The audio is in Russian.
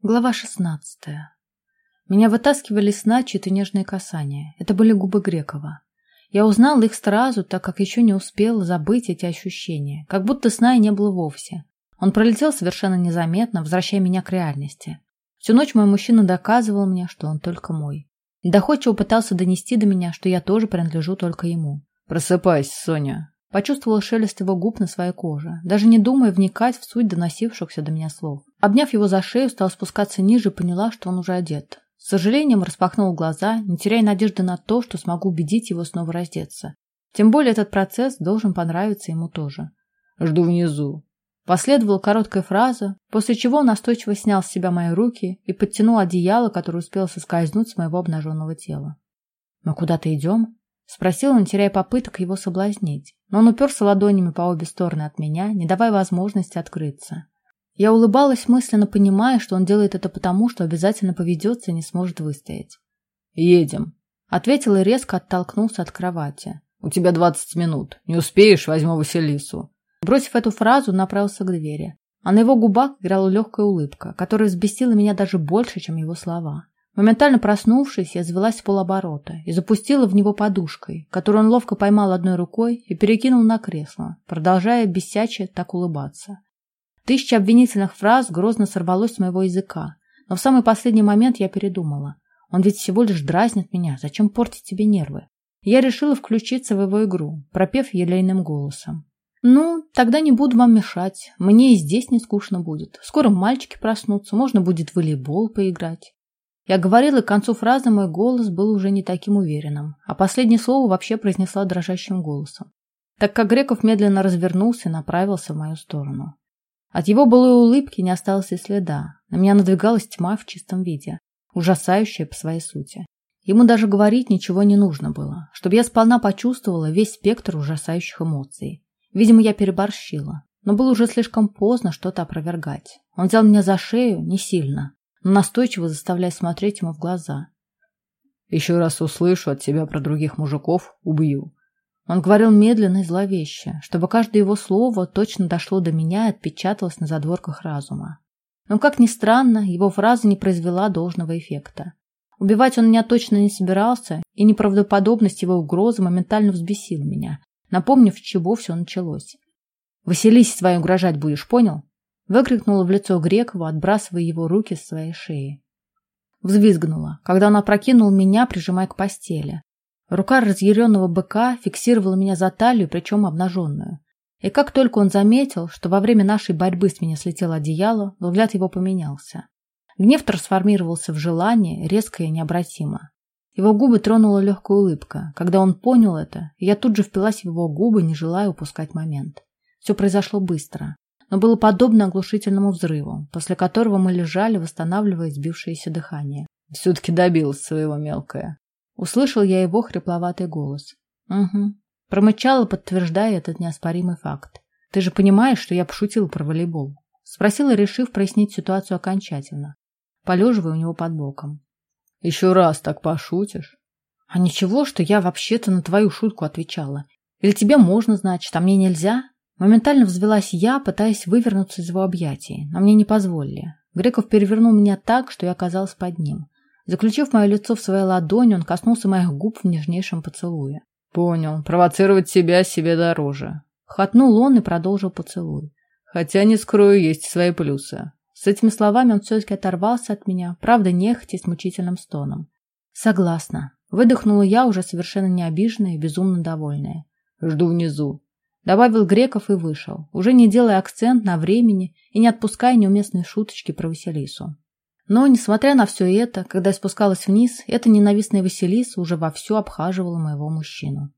Глава шестнадцатая. Меня вытаскивали сна чьи-то нежные касания. Это были губы Грекова. Я узнала их сразу, так как еще не успела забыть эти ощущения, как будто сна и не было вовсе. Он пролетел совершенно незаметно, возвращая меня к реальности. Всю ночь мой мужчина доказывал мне, что он только мой. Доходчиво пытался донести до меня, что я тоже принадлежу только ему. «Просыпайся, Соня!» Почувствовала шелест его губ на своей коже, даже не думая вникать в суть доносившихся до меня слов. Обняв его за шею, стала спускаться ниже и поняла, что он уже одет. С сожалением распахнул глаза, не теряя надежды на то, что смогу убедить его снова раздеться. Тем более этот процесс должен понравиться ему тоже. «Жду внизу». Последовала короткая фраза, после чего он настойчиво снял с себя мои руки и подтянул одеяло, которое успело соскользнуть с моего обнаженного тела. «Мы куда-то идем?» Спросил он, теряя попыток его соблазнить. Но он уперся ладонями по обе стороны от меня, не давая возможности открыться. Я улыбалась, мысленно понимая, что он делает это потому, что обязательно поведется и не сможет выстоять. «Едем», — ответил и резко оттолкнулся от кровати. «У тебя двадцать минут. Не успеешь, возьму Василису». Бросив эту фразу, направился к двери. А на его губах играла легкая улыбка, которая взбесила меня даже больше, чем его слова. Моментально проснувшись, я звелась в полоборота и запустила в него подушкой, которую он ловко поймал одной рукой и перекинул на кресло, продолжая бесяче так улыбаться. Тысяча обвинительных фраз грозно сорвалось с моего языка, но в самый последний момент я передумала. Он ведь всего лишь дразнит меня, зачем портить тебе нервы? Я решила включиться в его игру, пропев елейным голосом. «Ну, тогда не буду вам мешать. Мне и здесь не скучно будет. Скоро мальчики проснутся, можно будет в волейбол поиграть». Я говорила, и к концу фразы мой голос был уже не таким уверенным, а последнее слово вообще произнесла дрожащим голосом, так как Греков медленно развернулся и направился в мою сторону. От его былой улыбки не осталось и следа. На меня надвигалась тьма в чистом виде, ужасающая по своей сути. Ему даже говорить ничего не нужно было, чтобы я сполна почувствовала весь спектр ужасающих эмоций. Видимо, я переборщила, но было уже слишком поздно что-то опровергать. Он взял меня за шею не сильно, настойчиво заставляя смотреть ему в глаза. «Еще раз услышу от тебя про других мужиков, убью». Он говорил медленно и зловеще, чтобы каждое его слово точно дошло до меня и отпечаталось на задворках разума. Но, как ни странно, его фраза не произвела должного эффекта. Убивать он меня точно не собирался, и неправдоподобность его угрозы моментально взбесила меня, напомнив, с чего все началось. «Василисе своей угрожать будешь, понял?» Выкрикнула в лицо Грекову, отбрасывая его руки с своей шеи. Взвизгнула, когда он опрокинул меня, прижимая к постели. Рука разъяренного быка фиксировала меня за талию, причем обнаженную. И как только он заметил, что во время нашей борьбы с меня слетело одеяло, взгляд его поменялся. Гнев трансформировался в желание, резко и необратимо. Его губы тронула легкая улыбка. Когда он понял это, я тут же впилась в его губы, не желая упускать момент. Все произошло быстро но было подобно оглушительному взрыву, после которого мы лежали, восстанавливая сбившееся дыхание. «Все-таки добилась своего мелкая». Услышал я его хрипловатый голос. «Угу». Промычала, подтверждая этот неоспоримый факт. «Ты же понимаешь, что я пошутил про волейбол?» Спросила, решив прояснить ситуацию окончательно, полеживая у него под боком. «Еще раз так пошутишь?» «А ничего, что я вообще-то на твою шутку отвечала. Или тебе можно, значит, а мне нельзя?» Моментально взвелась я, пытаясь вывернуться из его объятий, но мне не позволили. Греков перевернул меня так, что я оказалась под ним. Заключив мое лицо в своей ладони, он коснулся моих губ в нежнейшем поцелуе. «Понял. Провоцировать себя себе дороже». Хотнул он и продолжил поцелуй. «Хотя, не скрою, есть свои плюсы». С этими словами он все-таки оторвался от меня, правда, нехотя с мучительным стоном. «Согласна». Выдохнула я, уже совершенно не обиженная и безумно довольная. «Жду внизу», Добавил Греков и вышел, уже не делая акцент на времени и не отпуская неуместные шуточки про Василису. Но, несмотря на все это, когда я спускалась вниз, эта ненавистная Василиса уже вовсю обхаживала моего мужчину.